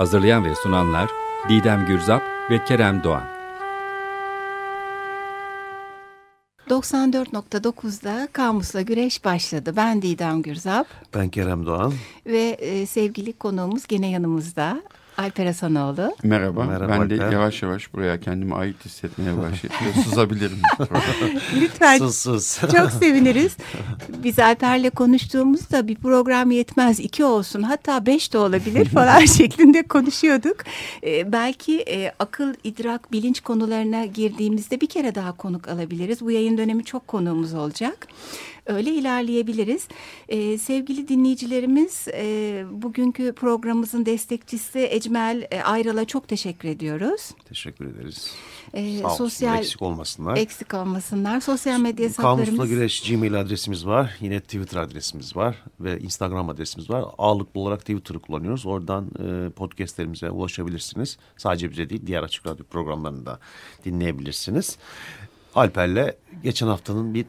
Hazırlayan ve sunanlar Didem Gürzap ve Kerem Doğan. 94.9'da Kamus'la Güreş başladı. Ben Didem Gürzap. Ben Kerem Doğan. Ve e, sevgili konuğumuz gene yanımızda. Alper Hasanoğlu. Merhaba. Merhaba ben Alper. de yavaş yavaş buraya kendimi ait hissetmeye başladım. Sızabilirim. Lütfen. Sız sız. Çok seviniriz. Biz Alper'le konuştuğumuzda bir program yetmez. iki olsun hatta beş de olabilir falan şeklinde konuşuyorduk. Ee, belki e, akıl, idrak, bilinç konularına girdiğimizde bir kere daha konuk alabiliriz. Bu yayın dönemi çok konuğumuz olacak öyle ilerleyebiliriz. Ee, sevgili dinleyicilerimiz e, bugünkü programımızın destekçisi Ecmel e, Ayral'a çok teşekkür ediyoruz. Teşekkür ederiz. Ee, Sağ sosyal eksik olmasınlar. Eksik olmasınlar. Sosyal medya hesaplarımız. Kamusla Güreş Gmail adresimiz var. Yine Twitter adresimiz var ve Instagram adresimiz var. Ağırlıklı olarak Twitter'ı kullanıyoruz. Oradan e, podcastlerimize ulaşabilirsiniz. Sadece bize değil diğer açık radyo programlarını da dinleyebilirsiniz. Alper'le geçen haftanın bir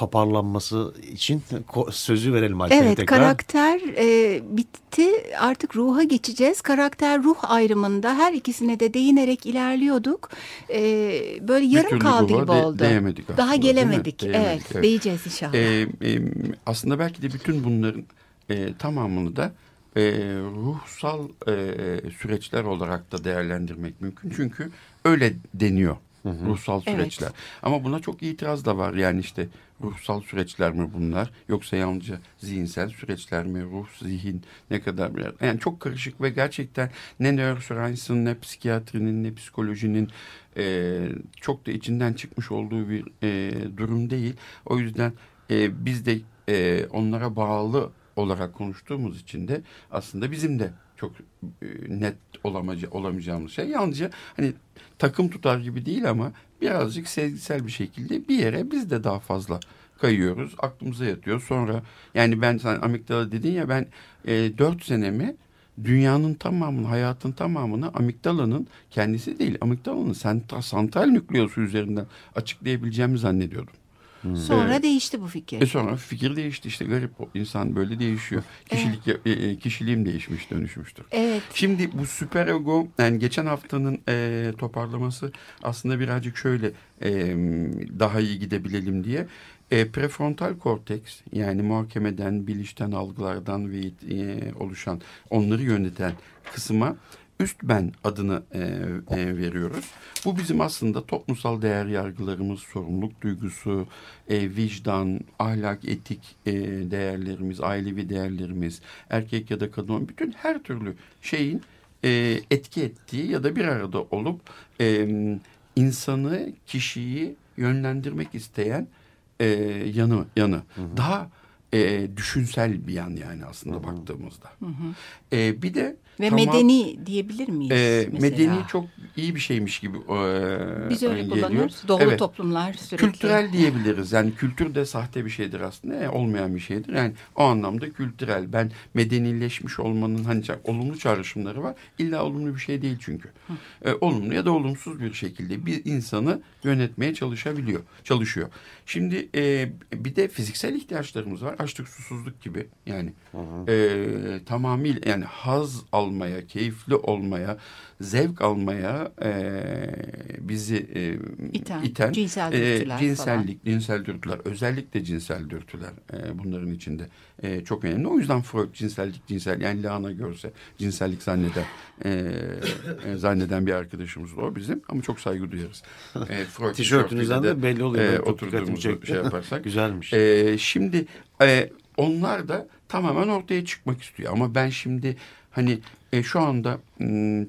toparlanması için sözü verelim Alper'e evet, tekrar. Evet karakter e, bitti artık ruha geçeceğiz. Karakter ruh ayrımında her ikisine de değinerek ilerliyorduk. E, böyle yarım kaldı gibi oldu. Değemedik aslında, Daha gelemedik. Evet, evet, evet değeceğiz inşallah. E, e, aslında belki de bütün bunların e, tamamını da e, ruhsal e, süreçler olarak da değerlendirmek mümkün. Çünkü öyle deniyor. Hı hı. Ruhsal süreçler. Evet. Ama buna çok itiraz da var. Yani işte ruhsal süreçler mi bunlar? Yoksa yalnızca zihinsel süreçler mi? Ruh, zihin ne kadar bir... Yani çok karışık ve gerçekten ne neuroscience'ın ne psikiyatrinin ne psikolojinin e, çok da içinden çıkmış olduğu bir e, durum değil. O yüzden e, biz de e, onlara bağlı olarak konuştuğumuz için de aslında bizim de çok e, net olamayacağımız şey. Yalnızca hani takım tutar gibi değil ama birazcık sezgisel bir şekilde bir yere biz de daha fazla kayıyoruz. Aklımıza yatıyor. Sonra yani ben sen amigdala dedin ya ben e, dört senemi dünyanın tamamını, hayatın tamamını amigdalanın kendisi değil, amigdalanın santral nükleosu üzerinden açıklayabileceğimi zannediyordum. Hmm. Sonra evet. değişti bu fikir. E sonra fikir değişti işte garip insan böyle değişiyor. Kişilik evet. E, e, kişiliğim değişmiş dönüşmüştür. Evet. Şimdi bu süper ego yani geçen haftanın e, toparlaması aslında birazcık şöyle e, daha iyi gidebilelim diye. E, prefrontal korteks yani muhakemeden, bilişten, algılardan ve e, oluşan onları yöneten kısma üst ben adını e, e, veriyoruz. Bu bizim aslında toplumsal değer yargılarımız, sorumluluk duygusu, e, vicdan, ahlak, etik e, değerlerimiz, ailevi değerlerimiz, erkek ya da kadın bütün her türlü şeyin e, etki ettiği ya da bir arada olup e, insanı, kişiyi yönlendirmek isteyen e, yanı yanı. Hı hı. Daha e, düşünsel bir yan yani aslında hı hı. baktığımızda. Hı hı. E, bir de ve tamam, medeni diyebilir miyiz? E, medeni çok iyi bir şeymiş gibi e, Biz öyle geliyor. kullanıyoruz. Doğru evet. toplumlar sürekli. Kültürel diyebiliriz. Yani kültür de sahte bir şeydir aslında. Yani olmayan bir şeydir. Yani o anlamda kültürel. Ben medenileşmiş olmanın hani olumlu çağrışımları var. İlla olumlu bir şey değil çünkü. E, olumlu ya da olumsuz bir şekilde bir insanı yönetmeye çalışabiliyor. Çalışıyor. Şimdi e, bir de fiziksel ihtiyaçlarımız var. Açlık, susuzluk gibi. Yani e, tamamıyla yani haz al almaya, keyifli olmaya, zevk almaya e, bizi e, iten, iten cinsel e, cinsellik, falan. cinsel dürtüler, özellikle cinsel dürtüler e, bunların içinde e, çok önemli. O yüzden Freud cinsellik, cinsel yani lahana görse cinsellik zanneden e, e, zanneden bir arkadaşımız o bizim ama çok saygı duyarız. E, Freud Tişörtünüzden de belli oluyor. E, oturduğumuzu şey yaparsak. Güzelmiş. E, şimdi e, onlar da tamamen ortaya çıkmak istiyor ama ben şimdi Hani e, şu anda m,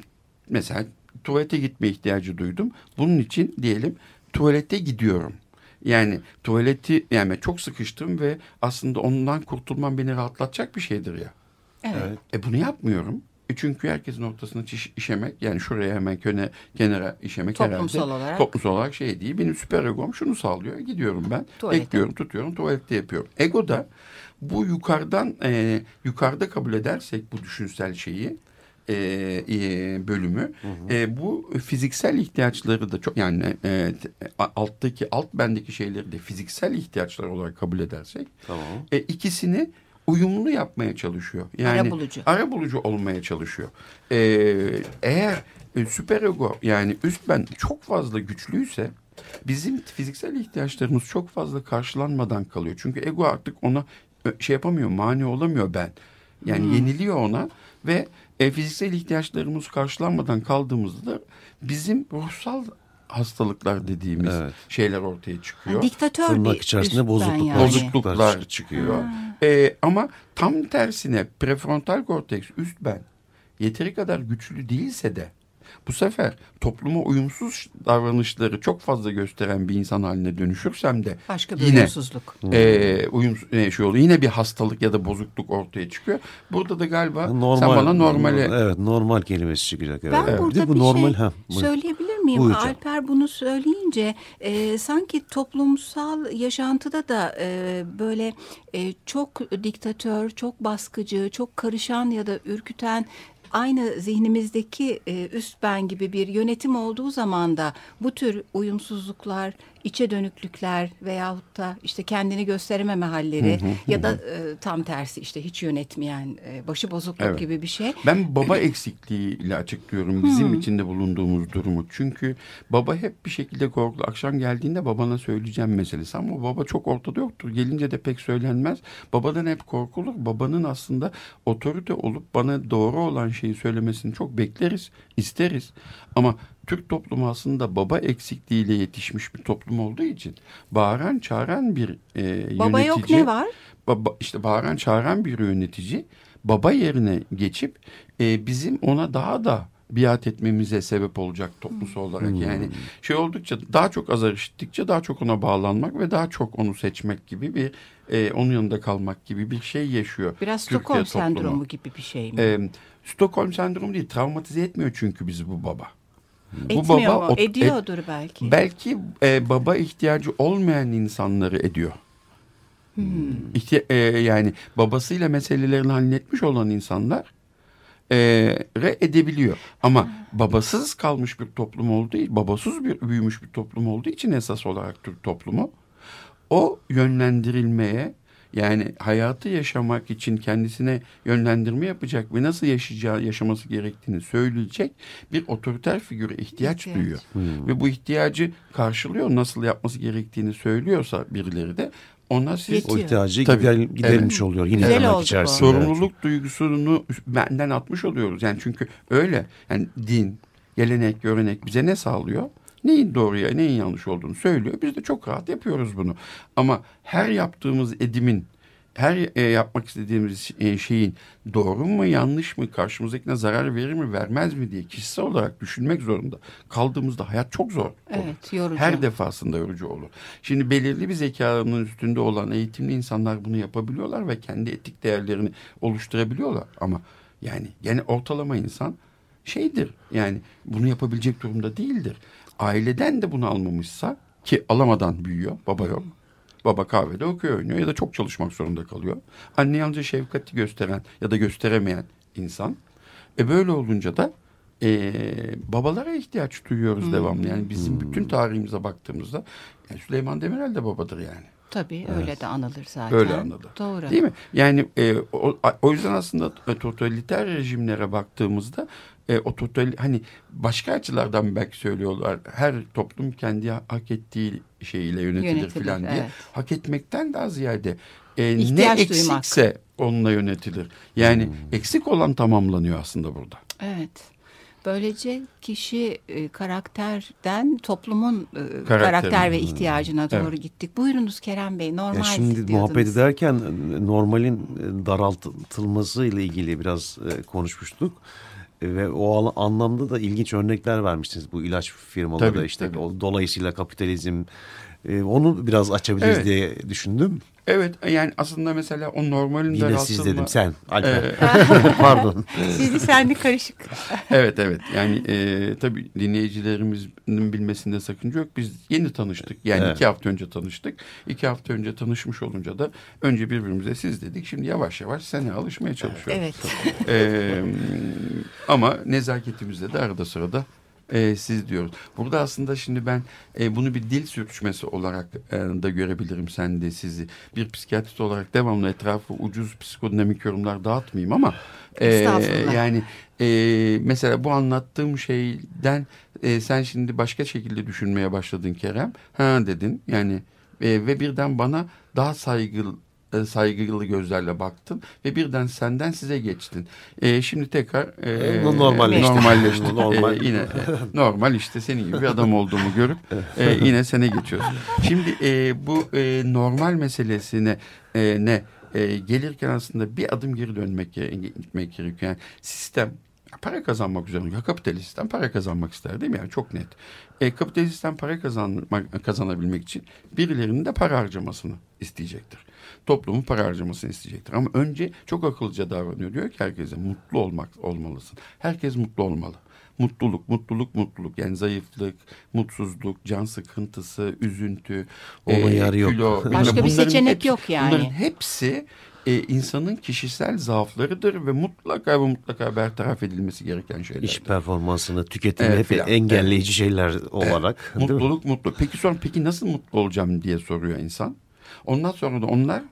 mesela tuvalete gitme ihtiyacı duydum. Bunun için diyelim tuvalete gidiyorum. Yani tuvaleti yani çok sıkıştım ve aslında ondan kurtulmam beni rahatlatacak bir şeydir ya. Evet. E bunu yapmıyorum. E çünkü herkesin ortasına iş, işemek yani şuraya hemen köne, kenara işemek toplumsal herhalde. Olarak. Toplumsal olarak şey değil. Benim süper egom şunu sağlıyor. Gidiyorum ben. Tuvalete. Ekliyorum, tutuyorum, tuvalette yapıyorum. Ego da bu yukarıdan e, yukarıda kabul edersek bu düşünsel şeyi e, e, bölümü hı hı. E, bu fiziksel ihtiyaçları da çok yani e, alttaki alt bendeki şeyleri de fiziksel ihtiyaçlar olarak kabul edersek tamam. e, ikisini uyumlu yapmaya çalışıyor. Yani ara bulucu. Ara bulucu olmaya çalışıyor. E, eğer e, süper ego yani üst ben çok fazla güçlüyse bizim fiziksel ihtiyaçlarımız çok fazla karşılanmadan kalıyor. Çünkü ego artık ona şey yapamıyor, mani olamıyor ben. Yani hmm. yeniliyor ona ve e, fiziksel ihtiyaçlarımız karşılanmadan kaldığımızda bizim ruhsal hastalıklar dediğimiz evet. şeyler ortaya çıkıyor. Ha, diktatör Tırnak bir içerisinde bozukluklar, yani. bozukluklar çıkıyor. E, ama tam tersine prefrontal korteks üst ben yeteri kadar güçlü değilse de bu sefer topluma uyumsuz davranışları çok fazla gösteren bir insan haline dönüşürsem de başka bir yine, uyumsuzluk. E, uyumsuz e, şey oluyor. Yine bir hastalık ya da bozukluk ortaya çıkıyor. Burada da galiba normal, sen bana normale evet normal kelimesi çıkacak. Evet. Ben evet. burada bu bir normal, şey ha, söyleyebilir miyim? Buyur Alper bunu söyleyince e, sanki toplumsal yaşantıda da e, böyle e, çok diktatör, çok baskıcı, çok karışan ya da ürküten aynı zihnimizdeki e, üst ben gibi bir yönetim olduğu zaman da bu tür uyumsuzluklar, içe dönüklükler veyahut da işte kendini gösterememe halleri hı hı, ya da e, tam tersi işte hiç yönetmeyen e, başı bozukluk evet. gibi bir şey. Ben baba eksikliğiyle açıklıyorum bizim içinde bulunduğumuz durumu. Çünkü baba hep bir şekilde korkulu. Akşam geldiğinde babana söyleyeceğim meselesi ama baba çok ortada yoktur. Gelince de pek söylenmez. Babadan hep korkulur. Babanın aslında otorite olup bana doğru olan şeyi söylemesini çok bekleriz, isteriz. Ama Türk toplumu aslında baba eksikliğiyle yetişmiş bir toplum olduğu için bağıran çağıran bir e, yönetici. Baba yok ne var? Baba, işte bağıran çağıran bir yönetici baba yerine geçip e, bizim ona daha da biat etmemize sebep olacak toplumsal olarak. Hmm. Yani şey oldukça daha çok azar işittikçe daha çok ona bağlanmak ve daha çok onu seçmek gibi bir e, onun yanında kalmak gibi bir şey yaşıyor. Biraz Stockholm sendromu gibi bir şey mi? E, Stockholm sendromu değil travmatize etmiyor çünkü bizi bu baba. Etmiyor bu baba mu? Ediyordur et, belki. Belki e, baba ihtiyacı olmayan insanları ediyor. Hmm. İhti e, yani babasıyla meselelerini halletmiş olan insanlar e, re edebiliyor. Ama babasız kalmış bir toplum olduğu babasız bir büyümüş bir toplum olduğu için esas olarak Türk toplumu o yönlendirilmeye yani hayatı yaşamak için kendisine yönlendirme yapacak ve nasıl yaşayacağı, yaşaması gerektiğini söyleyecek bir otoriter figüre ihtiyaç, ihtiyaç. duyuyor. Hmm. Ve bu ihtiyacı karşılıyor. Nasıl yapması gerektiğini söylüyorsa birileri de ona siz Yetiyor. o ihtiyacı Tabii, gider, giderilmiş evet. oluyor yine Güzel tırnak içerisinde. Sorumluluk evet. duygusunu benden atmış oluyoruz. Yani çünkü öyle. Yani din, gelenek, görenek bize ne sağlıyor? Neyin doğruya, neyin yanlış olduğunu söylüyor. Biz de çok rahat yapıyoruz bunu. Ama her yaptığımız edimin her e, yapmak istediğimiz e, şeyin doğru mu yanlış mı karşımızdakine zarar verir mi vermez mi diye kişisel olarak düşünmek zorunda kaldığımızda hayat çok zor olur. Evet yorucu. Her defasında yorucu olur. Şimdi belirli bir zekanın üstünde olan eğitimli insanlar bunu yapabiliyorlar ve kendi etik değerlerini oluşturabiliyorlar. Ama yani gene ortalama insan şeydir yani bunu yapabilecek durumda değildir. Aileden de bunu almamışsa ki alamadan büyüyor baba yok. Baba kahvede okuyor oynuyor ya da çok çalışmak zorunda kalıyor. Anne yalnızca şefkati gösteren ya da gösteremeyen insan. E böyle olunca da e, babalara ihtiyaç duyuyoruz hmm. devamlı. Yani bizim hmm. bütün tarihimize baktığımızda yani Süleyman Demirel de babadır yani. Tabii öyle evet. de anılır zaten. Öyle anılır. Doğru. Değil mi? Yani e, o, o yüzden aslında totaliter rejimlere baktığımızda e, o total hani başka açılardan belki söylüyorlar. Her toplum kendi hak ettiği şeyiyle yönetilir, yönetilir falan diye. Evet. Hak etmekten daha ziyade e, ne eksikse duymak. onunla yönetilir. Yani hmm. eksik olan tamamlanıyor aslında burada. Evet. Böylece kişi e, karakterden toplumun e, karakter ve ihtiyacına doğru evet. gittik. Buyurunuz Kerem Bey normal ya Şimdi diyordunuz. muhabbet ederken e, normalin e, daraltılması ile ilgili biraz e, konuşmuştuk. Ve o anlamda da ilginç örnekler vermiştiniz bu ilaç firmaları tabii, işte tabii. O, dolayısıyla kapitalizm E, onu biraz açabiliriz evet. diye düşündüm. Evet yani aslında mesela o normalin Yine daraltılma... siz dedim sen Alper. Ee... Pardon. Sizli senli karışık. evet evet yani e, tabii dinleyicilerimizin bilmesinde sakınca yok. Biz yeni tanıştık yani evet. iki hafta önce tanıştık. İki hafta önce tanışmış olunca da önce birbirimize siz dedik. Şimdi yavaş yavaş sene alışmaya çalışıyoruz. Evet. Ee, ama nezaketimizde de arada sırada e, siz diyoruz. Burada aslında şimdi ben e, bunu bir dil sürtüşmesi olarak e, da görebilirim sen de sizi. Bir psikiyatrist olarak devamlı etrafı ucuz psikodinamik yorumlar dağıtmayayım ama e, yani e, mesela bu anlattığım şeyden e, sen şimdi başka şekilde düşünmeye başladın Kerem. Ha dedin yani e, ve birden bana daha saygılı e, saygılı gözlerle baktın ve birden senden size geçtin. E, şimdi tekrar e, normalleşti. normalleşti. normal. E, yine e, normal işte senin gibi bir adam olduğumu görüp e, yine sene geçiyoruz. Şimdi e, bu e, normal meselesine e, ne e, gelirken aslında bir adım geri dönmek gitmek gerekiyor. Yani sistem para kazanmak üzerine. Ya kapitalist sistem para kazanmak ister değil mi? Yani çok net. E, kapitalist sistem para kazanmak, kazanabilmek için birilerinin de para harcamasını isteyecektir toplumun para harcamasını isteyecektir. Ama önce çok akıllıca davranıyor. Diyor ki herkese mutlu olmak olmalısın. Herkes mutlu olmalı. Mutluluk, mutluluk, mutluluk. Yani zayıflık, mutsuzluk, can sıkıntısı, üzüntü, Ona e, yarı yok. kilo. Başka bir seçenek hepsi, yok yani. Bunların hepsi e, insanın kişisel zaaflarıdır ve mutlaka ve mutlaka bertaraf edilmesi gereken şeyler. İş performansını, tüketimi evet, hep engelleyici evet. şeyler olarak. Evet. Mutluluk, mutlu. Peki sonra peki nasıl mutlu olacağım diye soruyor insan. Ondan sonra da onlar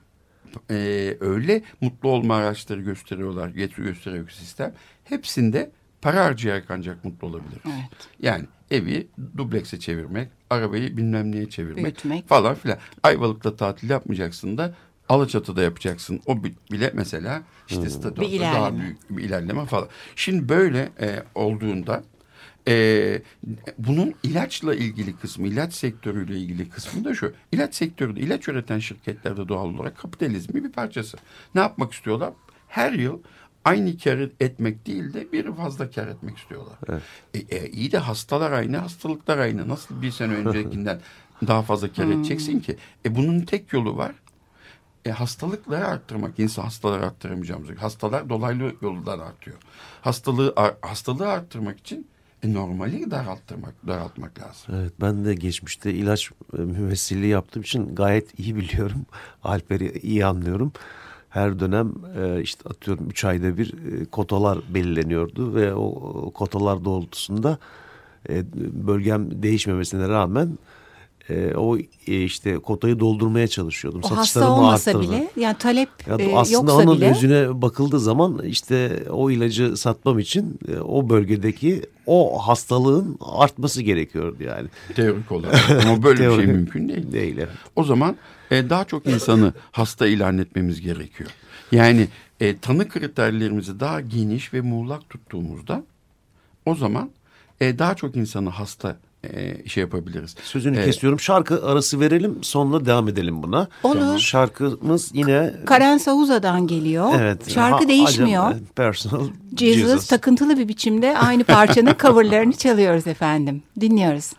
e, öyle mutlu olma araçları gösteriyorlar, gösteriyor sistem. Hepsinde para harcayarak ancak mutlu olabilir. Evet. Yani evi dublekse çevirmek, arabayı bilmem neye çevirmek Büyütmek. falan filan. Ayvalık'ta tatil yapmayacaksın da Alaçatı'da yapacaksın. O bile mesela işte hmm. stadyumda daha büyük bir ilerleme falan. Şimdi böyle e, olduğunda ee, bunun ilaçla ilgili kısmı, ilaç sektörüyle ilgili kısmı da şu. İlaç sektörü, ilaç üreten şirketlerde doğal olarak kapitalizmin bir parçası. Ne yapmak istiyorlar? Her yıl aynı kar etmek değil de bir fazla kar etmek istiyorlar. Evet. E, e, iyi de hastalar aynı, hastalıklar aynı. Nasıl bir sene öncekinden daha fazla kar edeceksin ki? E bunun tek yolu var. E, hastalıkları arttırmak. İnsan hastaları arttıramayacağımız. Hastalar dolaylı yoldan artıyor. Hastalığı hastalığı arttırmak için e, normali daraltmak, daraltmak lazım. Evet ben de geçmişte ilaç e, mümessilliği yaptığım için gayet iyi biliyorum. Alper'i iyi anlıyorum. Her dönem e, işte atıyorum 3 ayda bir e, kotalar belirleniyordu ve o kotalar doğrultusunda bölgem değişmemesine rağmen e, o e, işte kotayı doldurmaya çalışıyordum. O hasta olmasa arttırdı. bile yani talep ya, e, aslında yoksa onun bile. yüzüne bakıldığı zaman işte o ilacı satmam için e, o bölgedeki o hastalığın artması gerekiyordu yani. Teorik olarak ama böyle bir şey mümkün değil. Değil evet. O zaman e, daha çok insanı hasta ilan etmemiz gerekiyor. Yani e, tanı kriterlerimizi daha geniş ve muğlak tuttuğumuzda o zaman e, daha çok insanı hasta e, şey yapabiliriz. Sözünü ee, kesiyorum. Şarkı arası verelim sonra devam edelim buna. Olur. Şarkımız yine... Karen Sauza'dan geliyor. Evet. Şarkı ha, değişmiyor. Acaba, personal Jesus, Jesus takıntılı bir biçimde aynı parçanın coverlarını çalıyoruz efendim. Dinliyoruz.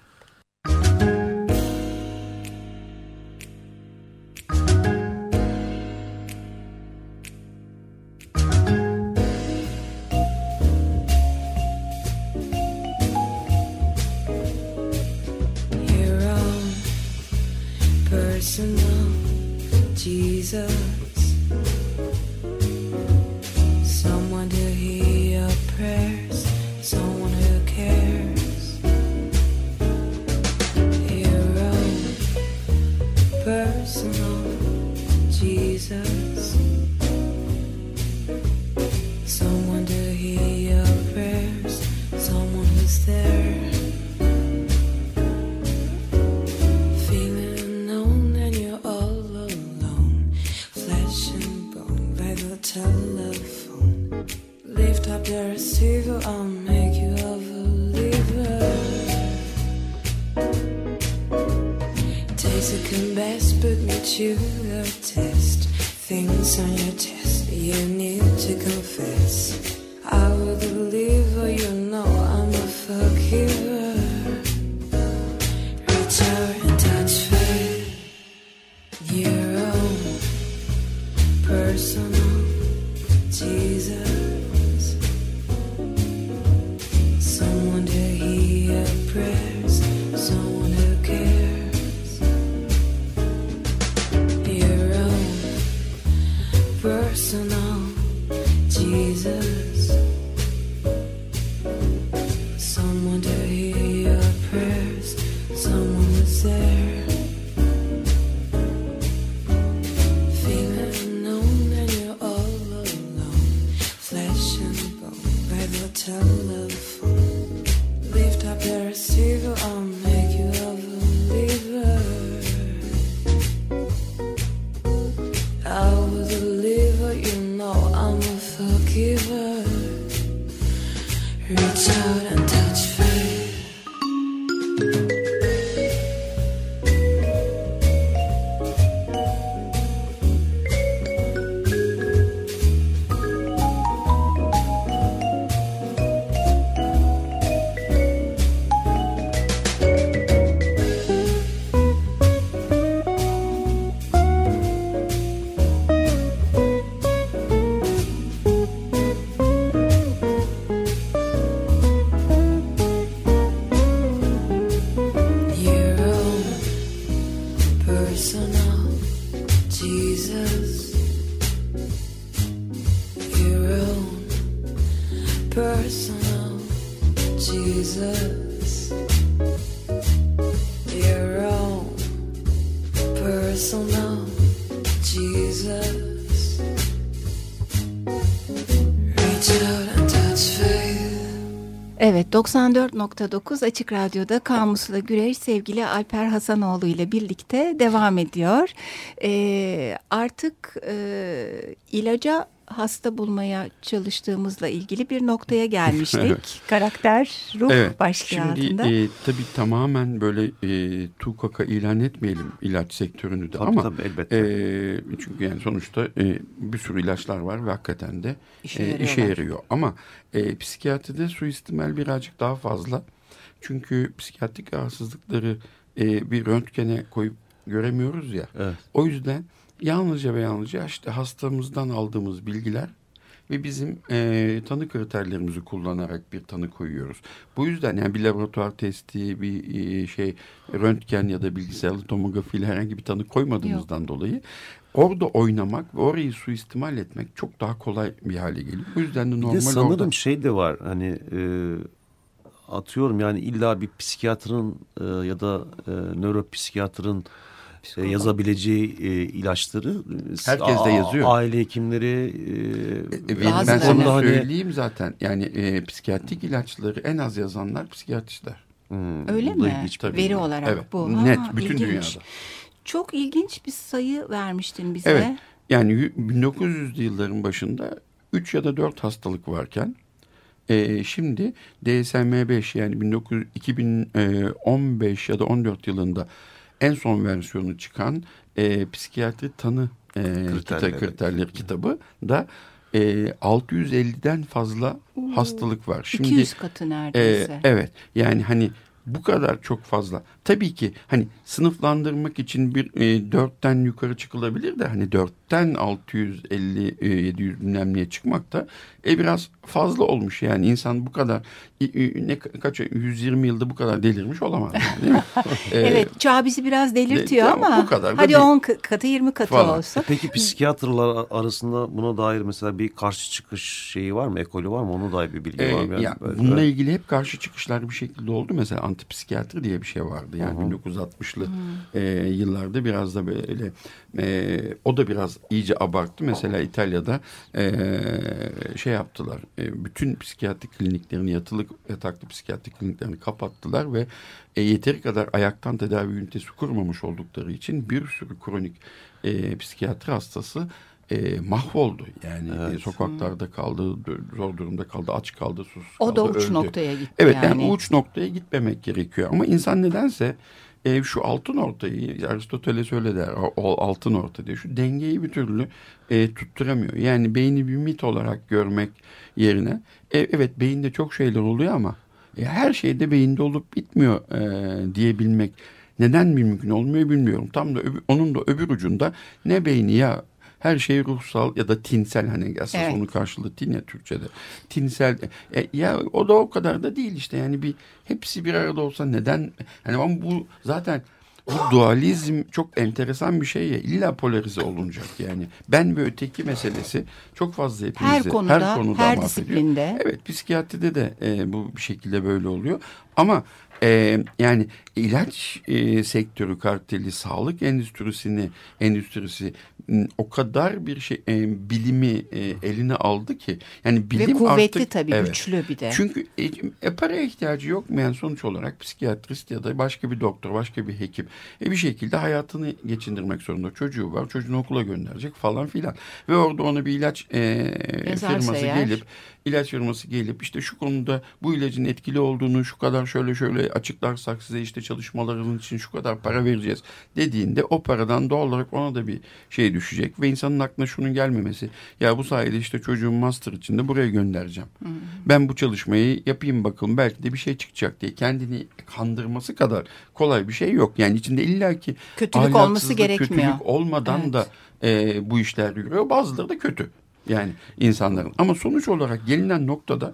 Evet 94.9 Açık Radyo'da Kamusla Güreş sevgili Alper Hasanoğlu ile birlikte devam ediyor. Ee, artık e, ilaca hasta bulmaya çalıştığımızla ilgili bir noktaya gelmiştik. evet. Karakter, ruh evet. başlığı Şimdi, altında. E, tabii tamamen böyle e, tukaka ilan etmeyelim ilaç sektörünü de tabii, ama tabii, elbette. E, çünkü yani sonuçta e, bir sürü ilaçlar var ve hakikaten de işe, e, işe yarıyor. Ama e, psikiyatride suistimal birazcık daha fazla. Çünkü psikiyatrik rahatsızlıkları e, bir röntgene koyup göremiyoruz ya. Evet. O yüzden yalnızca ve yalnızca işte hastamızdan aldığımız bilgiler ve bizim e, tanı kriterlerimizi kullanarak bir tanı koyuyoruz. Bu yüzden yani bir laboratuvar testi, bir e, şey röntgen ya da bilgisayarlı tomografi ile herhangi bir tanı koymadığımızdan Yok. dolayı orada oynamak ve orayı suistimal etmek çok daha kolay bir hale geliyor. Bu yüzden de normal bir de sanırım orada... şey de var hani e, atıyorum yani illa bir psikiyatrın e, ya da e, nöropsikiyatrın e, yazabileceği e, ilaçları herkes de yazıyor. Aile hekimleri e, e, ben sana hani... söyleyeyim zaten. Yani e, psikiyatrik ilaçları en az yazanlar psikiyatristler. Hmm, Öyle mi? Ilginç, Veri olarak evet, bu. Net ha, bütün ilginç. dünyada. Çok ilginç bir sayı vermiştin bize. Evet. Yani 1900'lü yılların başında 3 ya da 4 hastalık varken e, şimdi DSM-5 yani 19, 2015 ya da 14 yılında en son versiyonu çıkan e, psikiyatri tanı e, kriterleri. kriterleri kitabı da e, 650'den fazla Oo, hastalık var. Şimdi 200 katı neredeyse. E, evet yani hani bu kadar çok fazla. Tabii ki hani sınıflandırmak için bir e, dörtten yukarı çıkılabilir de hani dörtten 650 e, 700 bilmem çıkmak da e, biraz fazla olmuş yani insan bu kadar e, ne kaç 120 yılda bu kadar delirmiş olamaz yani, değil mi? e, evet çağ bizi biraz delirtiyor de, ama bu kadar hadi 10 katı 20 katı falan. olsa. Peki psikiyatrlar arasında buna dair mesela bir karşı çıkış şeyi var mı ekolü var mı onu dair bir bilgi e, var mı? Yani ya, bununla ilgili hep karşı çıkışlar bir şekilde oldu mesela antipsikiyatri diye bir şey vardı yani Hı -hı. 1960'lı e, yıllarda biraz da böyle e, o da biraz iyice abarttı. Mesela İtalya'da e, şey yaptılar. E, bütün psikiyatrik kliniklerini yatılık yataklı psikiyatrik kliniklerini kapattılar ve e, yeteri kadar ayaktan tedavi ünitesi kurmamış oldukları için bir sürü kronik e, psikiyatri hastası e, mahvoldu. Yani evet. e, sokaklarda kaldı, zor durumda kaldı, aç kaldı, sus o kaldı, O da uç öldü. noktaya gitti evet, yani. yani uç noktaya gitmemek gerekiyor. Ama insan nedense e, şu altın ortayı Aristoteles öyle der o, altın orta diye şu dengeyi bir türlü e, tutturamıyor. Yani beyni bir mit olarak görmek yerine e, evet beyinde çok şeyler oluyor ama e, her şeyde beyinde olup bitmiyor e, diyebilmek neden mümkün olmuyor bilmiyorum. Tam da öbür, onun da öbür ucunda ne beyni ya her şey ruhsal ya da tinsel hani esas evet. onun karşılığı tin ya Türkçe'de. Tinsel e, ya o da o kadar da değil işte yani bir hepsi bir arada olsa neden hani ama bu zaten bu dualizm çok enteresan bir şey ya. İlla polarize olunacak yani. Ben ve öteki meselesi çok fazla hepimizde. Her konuda, her, konuda her disiplinde. Evet psikiyatride de e, bu bir şekilde böyle oluyor. Ama e, yani ilaç e, sektörü karteli, sağlık endüstrisini endüstrisi o kadar bir şey e, bilimi e, eline aldı ki yani bilim Ve kuvvetli artık, tabii evet. güçlü bir de. Çünkü e, e, paraya ihtiyacı yok mu yani sonuç olarak psikiyatrist ya da başka bir doktor, başka bir hekim e, bir şekilde hayatını geçindirmek zorunda. Çocuğu var, çocuğunu okula gönderecek falan filan. Ve orada ona bir ilaç e, firması eğer. gelip ilaç firması gelip işte şu konuda bu ilacın etkili olduğunu şu kadar şöyle şöyle açıklarsak size işte çalışmalarınız için şu kadar para vereceğiz dediğinde o paradan doğal olarak ona da bir şey düşecek ve insanın aklına şunun gelmemesi ya bu sayede işte çocuğum master için de buraya göndereceğim. Ben bu çalışmayı yapayım bakalım belki de bir şey çıkacak diye kendini kandırması kadar kolay bir şey yok. Yani içinde illaki kötülük olması gerekmiyor. Kötülük olmadan evet. da e, bu işler yürüyor. Bazıları da kötü. Yani insanların. Ama sonuç olarak gelinen noktada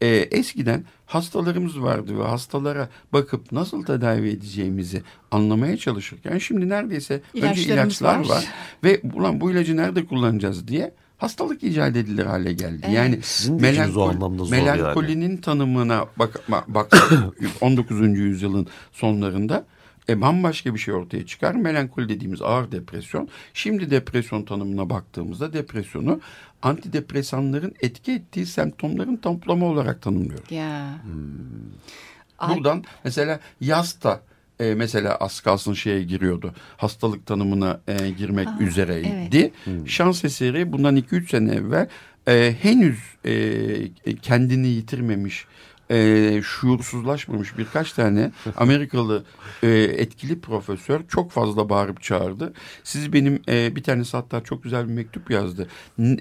e, eskiden hastalarımız vardı ve hastalara bakıp nasıl tedavi edeceğimizi anlamaya çalışırken şimdi neredeyse önce ilaçlar var. var ve ulan bu ilacı nerede kullanacağız diye hastalık icat edilir hale geldi. Evet. Yani melankol, melankolinin yani. tanımına bak, bak 19. yüzyılın sonlarında e, bambaşka bir şey ortaya çıkar. Melankoli dediğimiz ağır depresyon. Şimdi depresyon tanımına baktığımızda depresyonu antidepresanların etki ettiği semptomların toplamı olarak tanımlıyoruz. Ya. Hmm. Buradan mesela yasta e, mesela az kalsın şeye giriyordu. Hastalık tanımına e, girmek Aa, üzereydi. Evet. Hmm. Şans eseri bundan 2-3 sene evvel e, henüz e, kendini yitirmemiş e, şuursuzlaşmamış birkaç tane Amerikalı e, etkili profesör çok fazla bağırıp çağırdı. Siz benim e, bir tanesi hatta çok güzel bir mektup yazdı.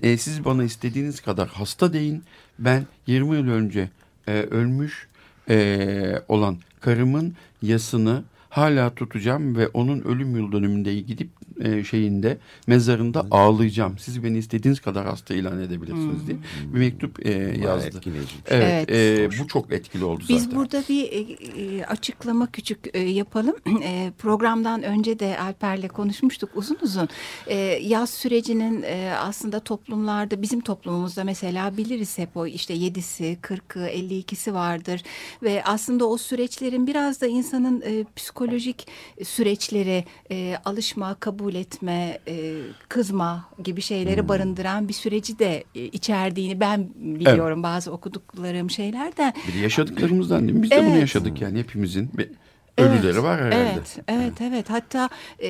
E, siz bana istediğiniz kadar hasta deyin. Ben 20 yıl önce e, ölmüş e, olan karımın yasını hala tutacağım ve onun ölüm yıl dönümünde gidip e, şeyinde mezarında ağlayacağım. Siz beni istediğiniz kadar hasta ilan edebilirsiniz hmm. diye bir mektup e, yazdı. Evet, evet. E, bu çok etkili oldu Biz zaten. Biz burada bir e, e, açıklama küçük e, yapalım. E, programdan önce de Alper'le konuşmuştuk uzun uzun. E, yaz sürecinin e, aslında toplumlarda bizim toplumumuzda mesela biliriz hep o işte yedisi, kırkı, elli ikisi vardır ve aslında o süreçlerin biraz da insanın e, psikolojik süreçleri e, alışma, kabul kabul etme, e, kızma gibi şeyleri hmm. barındıran bir süreci de e, içerdiğini ben biliyorum evet. bazı okuduklarım şeylerden. Bir de yaşadıklarımızdan değil mi? Biz evet. de bunu yaşadık yani hepimizin. Ölüleri evet, var herhalde. Evet, evet, evet. Hatta e,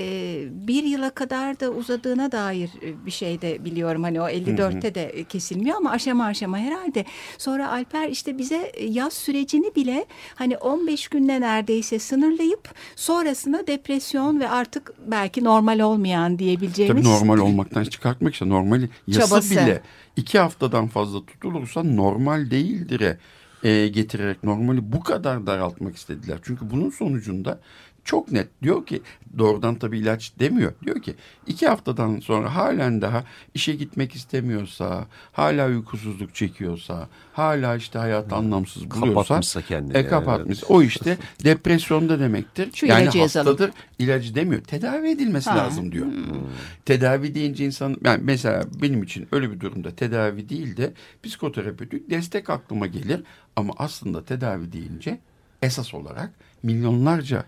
bir yıla kadar da uzadığına dair e, bir şey de biliyorum. Hani o 54'te de kesilmiyor ama aşama aşama herhalde. Sonra Alper işte bize yaz sürecini bile hani 15 günle neredeyse sınırlayıp sonrasında depresyon ve artık belki normal olmayan diyebileceğimiz. Tabii normal olmaktan çıkartmak işte normali yasa çabası. bile iki haftadan fazla tutulursa normal değildir e, getirerek normali bu kadar daraltmak istediler. Çünkü bunun sonucunda çok net diyor ki doğrudan tabii ilaç demiyor. Diyor ki iki haftadan sonra halen daha işe gitmek istemiyorsa, hala uykusuzluk çekiyorsa, hala işte hayat anlamsız buluyorsa. Kapatmışsa kendini. E, kapatmış. Evet. O işte depresyonda demektir. Şu yani hastadır yazalım. ilacı demiyor. Tedavi edilmesi ha. lazım diyor. Hmm. Tedavi deyince insan yani mesela benim için öyle bir durumda tedavi değil de psikoterapötik destek aklıma gelir. Ama aslında tedavi deyince esas olarak milyonlarca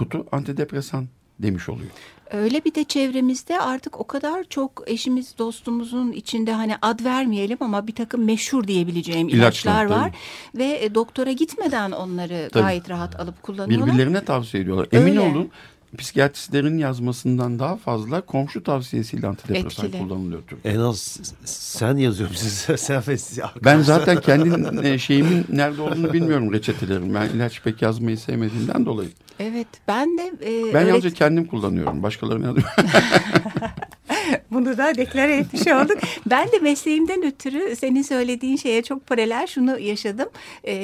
kutu antidepresan demiş oluyor. Öyle bir de çevremizde artık o kadar çok eşimiz dostumuzun içinde hani ad vermeyelim ama bir takım meşhur diyebileceğim ilaçlar, ilaçlar var. Ve e, doktora gitmeden onları tabii. gayet rahat alıp kullanıyorlar. Birbirlerine tavsiye ediyorlar. Emin Öyle. olun psikiyatristlerin yazmasından daha fazla komşu tavsiyesiyle antidepresan Etkili. kullanılıyor En az sen yazıyorum size. Sen ve Ben zaten kendi e, şeyimin nerede olduğunu bilmiyorum reçetelerim. Ben ilaç pek yazmayı sevmediğimden dolayı. Evet ben de. E, ben öğret... yalnızca kendim kullanıyorum. Başkalarını yazmıyorum. Bunu da deklare etmiş olduk. Ben de mesleğimden ötürü senin söylediğin şeye çok paralel şunu yaşadım. Ee,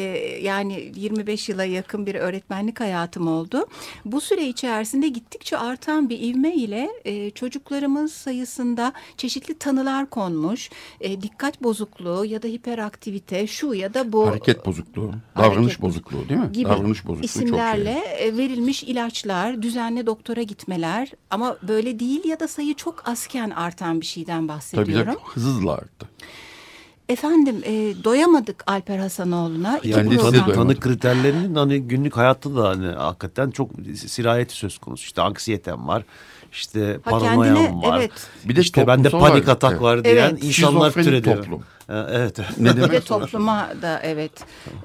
yani 25 yıla yakın bir öğretmenlik hayatım oldu. Bu süre içerisinde gittikçe artan bir ivme ile e, çocuklarımız sayısında çeşitli tanılar konmuş. E, dikkat bozukluğu ya da hiperaktivite şu ya da bu. Hareket bozukluğu, davranış Hareket bozukluğu değil mi? Gibi davranış bozukluğu isimlerle çok şey. verilmiş ilaçlar, düzenli doktora gitmeler ama böyle değil ya da sayı çok azken artan bir şeyden bahsediyorum. Tabii de hızlı arttı. Efendim e, doyamadık Alper Hasanoğlu'na. Yani tanı, tanı kriterlerinin hani günlük hayatta da hani hakikaten çok sirayeti söz konusu. İşte anksiyetem var. İşte paranoyam var. Evet. Bir de işte bende panik var. atak var diyen evet. insanlar türediyor. toplum. Evet. Ne demek? Bir de topluma da evet.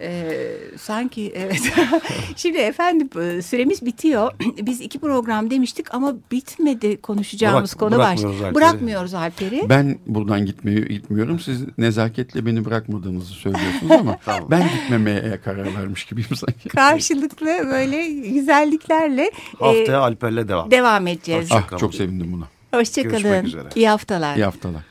Ee, sanki evet. Şimdi efendim e, süremiz bitiyor. Biz iki program demiştik ama bitmedi konuşacağımız Bırak, konu baş. Alper'i. Bırakmıyoruz Alper'i. Ben buradan gitmiyor, gitmiyorum. Siz nezaketle beni bırakmadığınızı söylüyorsunuz ama tamam. ben gitmemeye karar vermiş gibiyim sanki. Karşılıklı böyle güzelliklerle haftaya e, Alper'le devam. Devam edeceğiz. Ah, çok sevindim buna. Hoşçakalın. İyi haftalar. İyi haftalar.